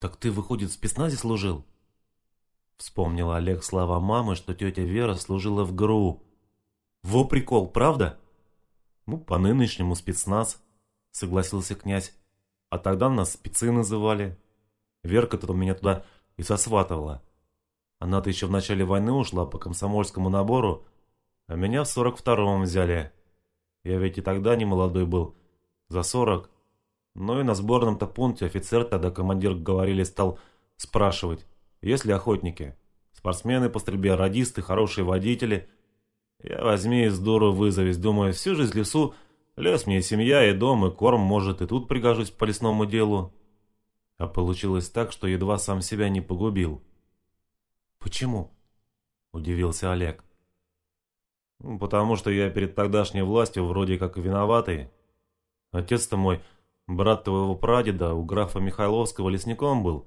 «Так ты, выходит, в спецназе служил?» Вспомнил Олег слова мамы, что тетя Вера служила в ГРУ. «Во прикол, правда?» «Ну, по нынешнему спецназ», — согласился князь. «А тогда нас спецы называли. Верка-то меня туда и сосватывала. Она-то еще в начале войны ушла по комсомольскому набору, а меня в сорок втором взяли. Я ведь и тогда не молодой был, за сорок. Ну и на сборном-то пункте офицер тогда командир говорили стал спрашивать, есть ли охотники. Спортсмены по стрельбе, радисты, хорошие водители. Я возьми из дуру вызовись, думаю, всю жизнь лесу, лес мне и семья, и дом, и корм, может, и тут пригожусь по лесному делу. А получилось так, что едва сам себя не погубил. «Почему?» – удивился Олег. «Ну, «Потому что я перед тогдашней властью вроде как виноватый. Отец-то мой, брат твоего прадеда, у графа Михайловского лесником был.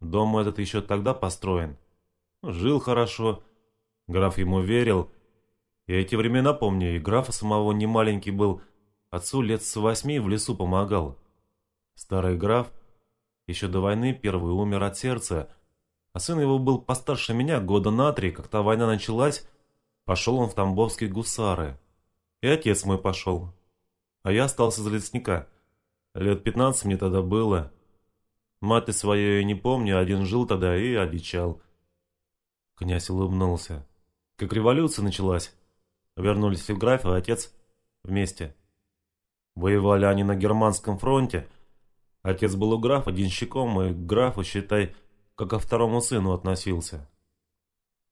Дом этот еще тогда построен. Жил хорошо, граф ему верил. Я эти времена помню, и графа самого не маленький был. Отцу лет с восьми в лесу помогал. Старый граф еще до войны первый умер от сердца, а сын его был постарше меня года на три, когда война началась, пошел он в Тамбовские гусары. И отец мой пошел. А я остался за лесника. Лет пятнадцать мне тогда было. Мать свою не помню, один жил тогда и одичал. Князь улыбнулся. Как революция началась, вернулись в граф и отец вместе. Воевали они на германском фронте. Отец был у графа денщиком, и графу, считай, как ко второму сыну относился.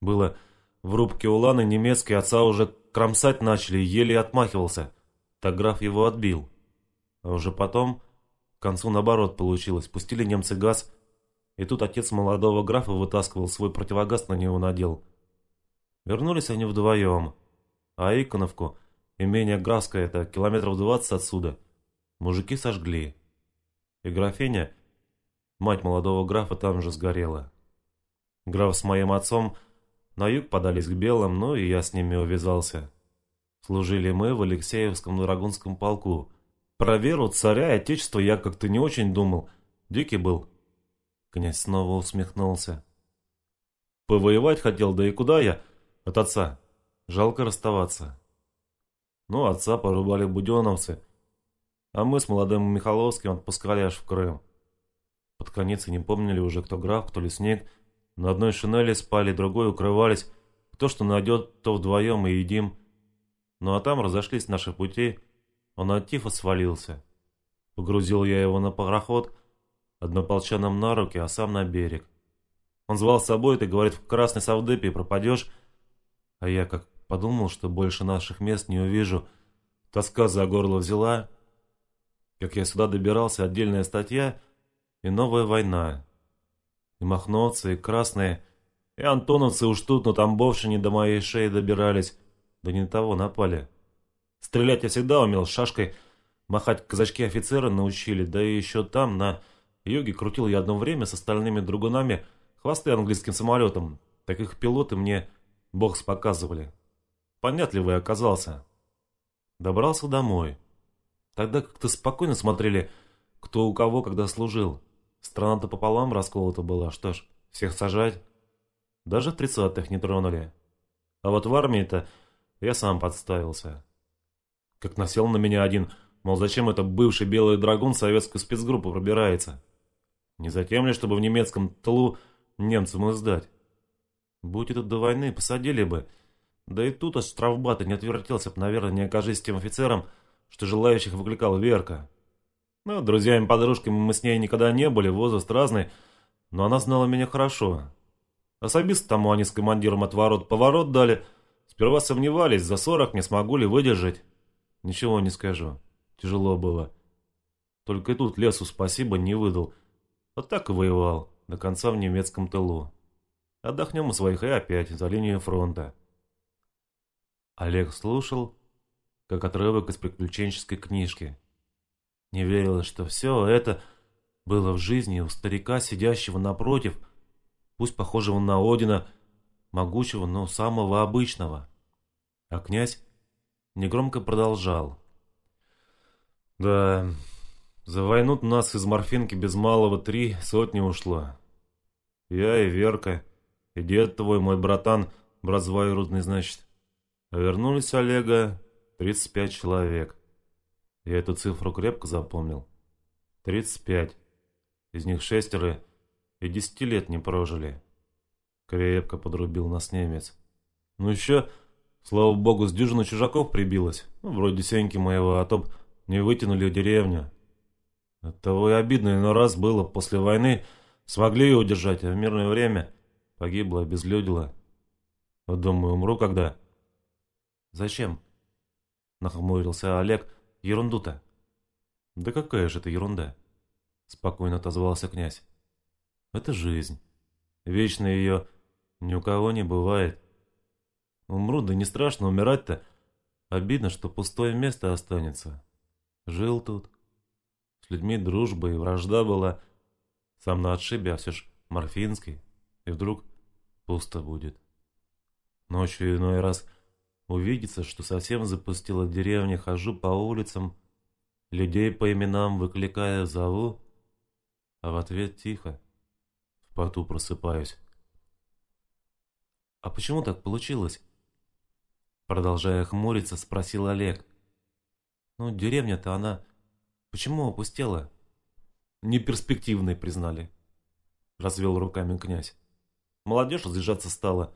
Было в рубке Уланы немецкий отца уже кромсать начали, еле отмахивался. Так граф его отбил. А уже потом, к концу наоборот получилось, пустили немцы газ, и тут отец молодого графа вытаскивал свой противогаз, на него надел. Вернулись они вдвоем, а Иконовку, имение графское, это километров двадцать отсюда, мужики сожгли. И графиня Мать молодого графа там же сгорела. Граф с моим отцом на юг подались к белым, ну и я с ними увязался. Служили мы в Алексеевском Драгунском полку. Про веру царя и отечества я как-то не очень думал. Дикий был. Князь снова усмехнулся. Повоевать хотел, да и куда я? От отца. Жалко расставаться. Ну, отца порубали буденовцы, а мы с молодым Михаловским отпускали аж в Крым. Под конец и не помнили уже, кто граф, кто лесник. На одной шинели спали, другой укрывались. Кто что найдет, то вдвоем и едим. Ну а там разошлись наши пути. Он от тифа свалился. Погрузил я его на пароход, однополчанам на руки, а сам на берег. Он звал с собой, ты, говорит, в красной совдепе пропадешь. А я как подумал, что больше наших мест не увижу. Тоска за горло взяла. Как я сюда добирался, отдельная статья — и новая война. И махновцы, и красные, и антоновцы уж тут на Тамбовщине до моей шеи добирались, да не того напали. Стрелять я всегда умел шашкой, махать казачки офицеры научили, да и еще там, на юге, крутил я одно время с остальными другунами хвосты английским самолетом. Таких пилоты мне бокс показывали. Понятливый оказался. Добрался домой. Тогда как-то спокойно смотрели, кто у кого когда служил. Страна-то пополам расколота была, что ж, всех сажать. Даже в тридцатых не тронули. А вот в армии-то я сам подставился. Как насел на меня один, мол, зачем это бывший белый драгун советскую спецгруппу пробирается? Не затем ли, чтобы в немецком тылу немцам сдать? Будь это до войны, посадили бы. Да и тут аж штрафбата не отвертелся бы, наверное, не окажись тем офицером, что желающих выкликал Верка. Ну, друзьями-подружками мы с ней никогда не были, возраст разный, но она знала меня хорошо. Особисто тому они с командиром от ворот поворот дали. Сперва сомневались, за сорок не смогу ли выдержать. Ничего не скажу. Тяжело было. Только и тут лесу спасибо не выдал. Вот так и воевал, до конца в немецком тылу. Отдохнем у своих и опять за линию фронта. Олег слушал, как отрывок из приключенческой книжки. Не верилось, что все это было в жизни у старика, сидящего напротив, пусть похожего на Одина, могучего, но самого обычного. А князь негромко продолжал. Да, За войну нас из морфинки без малого три сотни ушло. Я и Верка, и дед твой, мой братан, брат двоюродный, значит. А вернулись Олега 35 человек. Я эту цифру крепко запомнил. 35. Из них шестеро и десяти лет не прожили. Крепко подрубил нас немец. Ну еще, слава богу, с дюжину чужаков прибилось. Ну, вроде Сеньки моего, а то б не вытянули деревню. Оттого и обидно но раз было после войны. Смогли ее удержать, а в мирное время погибло, обезлюдило. Вот думаю, умру когда. Зачем? Нахмурился Олег. Ерунду-то. Да какая же это ерунда? Спокойно отозвался князь. Это жизнь. Вечно ее ни у кого не бывает. Умру, да не страшно умирать-то. Обидно, что пустое место останется. Жил тут. С людьми дружба и вражда была. Сам на отшибе, а все ж морфинский. И вдруг пусто будет. Ночью иной раз увидится, что совсем запустила деревня, хожу по улицам, людей по именам выкликая, зову, а в ответ тихо. В поту просыпаюсь. «А почему так получилось?» Продолжая хмуриться, спросил Олег. «Ну, деревня-то она Почему опустела? Неперспективной признали. Развел руками князь. Молодежь разъезжаться стала.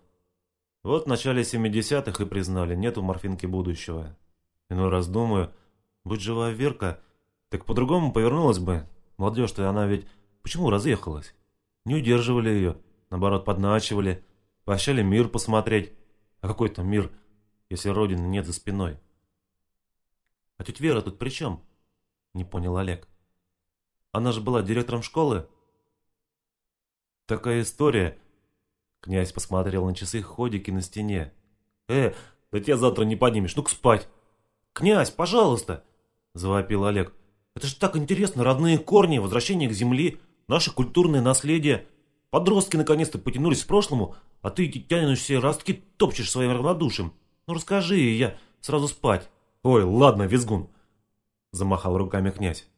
Вот в начале 70-х и признали, нет у морфинки будущего. Иной раз думаю, будь жива Верка, так по-другому повернулась бы. Молодежь-то она ведь почему разъехалась? Не удерживали ее, наоборот, подначивали, поощряли мир посмотреть. А какой там мир, если родины нет за спиной? А тетя Вера тут при чем? Не понял Олег. Она же была директором школы. Такая история. Князь посмотрел на часы ходики на стене. Э, да тебя завтра не поднимешь, ну-ка спать. Князь, пожалуйста, завопил Олег. Это же так интересно, родные корни, возвращение к земле, наше культурное наследие. Подростки наконец-то потянулись к прошлому, а ты тянущие ростки топчешь своим равнодушием. Ну расскажи, и я сразу спать. Ой, ладно, визгун, Замахал руками князь.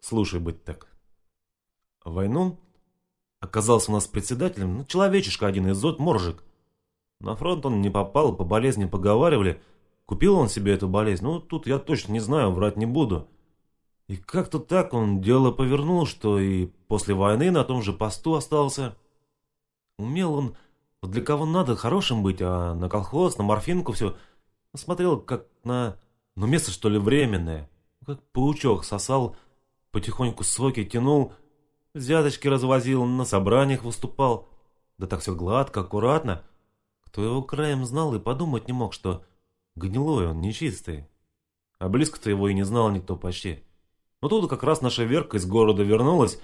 Слушай, быть так. Войну оказался у нас председателем, ну, человечишка один из зод Моржик. На фронт он не попал, по болезни поговаривали. Купил он себе эту болезнь, ну, тут я точно не знаю, врать не буду. И как-то так он дело повернул, что и после войны на том же посту остался. Умел он, вот для кого надо, хорошим быть, а на колхоз, на морфинку все смотрел как на но место, что ли, временное. Как паучок сосал, потихоньку соки тянул, взяточки развозил, на собраниях выступал. Да так все гладко, аккуратно. Кто его краем знал и подумать не мог, что гнилой он, нечистый. А близко-то его и не знал никто почти. Но тут как раз наша Верка из города вернулась,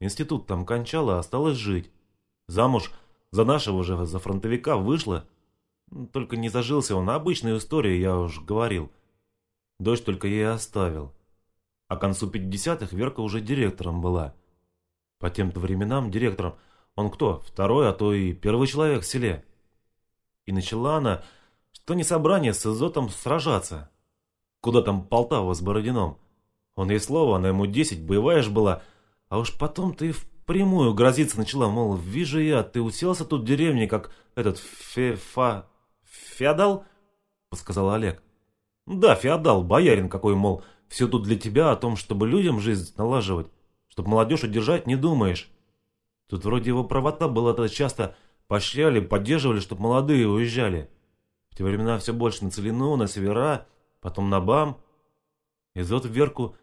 институт там кончала, осталось жить. Замуж за нашего же, за фронтовика вышла. Только не зажился он, обычная история, я уж говорил. Дочь только ей оставил. А к концу 50-х Верка уже директором была. По тем-то временам директором он кто? Второй, а то и первый человек в селе. И начала она, что не собрание с Изотом сражаться. Куда там Полтава с Бородином? Он ей слово, она ему десять, боевая ж была. А уж потом ты впрямую грозиться начала, мол, вижу я, ты уселся тут в деревне, как этот фе-фа... феодал? Подсказал Олег. Да, феодал, боярин какой, мол, все тут для тебя о том, чтобы людям жизнь налаживать, чтобы молодежь удержать, не думаешь. Тут вроде его правота была тогда часто поощряли, поддерживали, чтобы молодые уезжали. В те времена все больше на Целину, на Севера, потом на БАМ. Изот Верку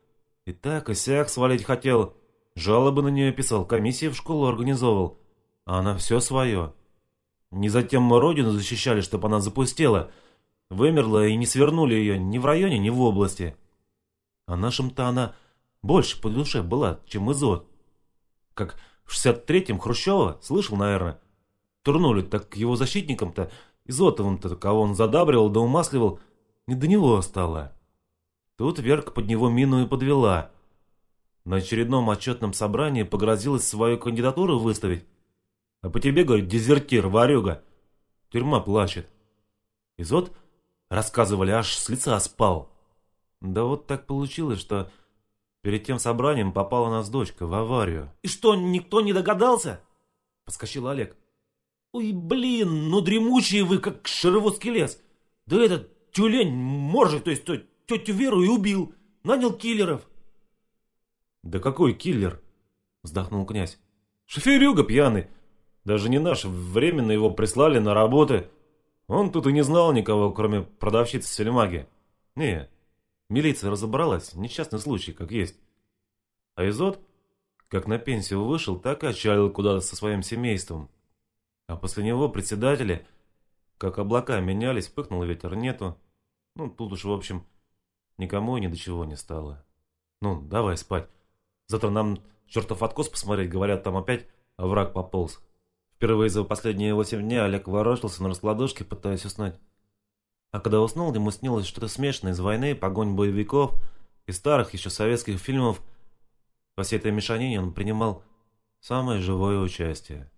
и так, и сяк свалить хотел. Жалобы на нее писал, комиссии в школу организовывал. А она все свое. Не затем мы родину защищали, чтобы она запустела – Вымерла и не свернули ее ни в районе, ни в области. А нашим-то она больше по душе была, чем изот. Как в 63-м Хрущева, слышал, наверное, турнули, так его защитникам-то, изотовым-то, кого он задабривал да умасливал, не до него стало. Тут Верка под него мину и подвела. На очередном отчетном собрании погрозилась свою кандидатуру выставить. А по тебе, говорит, дезертир, варюга. Тюрьма плачет. Изот Рассказывали, аж с лица спал. Да вот так получилось, что Перед тем собранием попала нас дочка в аварию. И что, никто не догадался? Подскочил Олег. Ой, блин, ну дремучие вы, как шероводский лес. Да этот тюлень моржик, то есть тетю Веру и убил. Нанял киллеров. Да какой киллер? Вздохнул князь. Шоферюга пьяный. Даже не наш, временно его прислали на работы. Он тут и не знал никого, кроме продавщицы сельмаги. Не, милиция разобралась, несчастный случай, как есть. А Изот, как на пенсию вышел, так и отчалил куда-то со своим семейством. А после него председатели, как облака менялись, пыхнул ветер, нету. Ну, тут уж, в общем, никому и ни до чего не стало. Ну, давай спать. Завтра нам чертов откос посмотреть, говорят, там опять враг пополз. Впервые за последние восемь дней Олег ворочался на раскладушке, пытаясь уснуть. А когда уснул, ему снилось что-то смешанное из войны, погонь боевиков и старых еще советских фильмов. Во всей этой мешанине он принимал самое живое участие.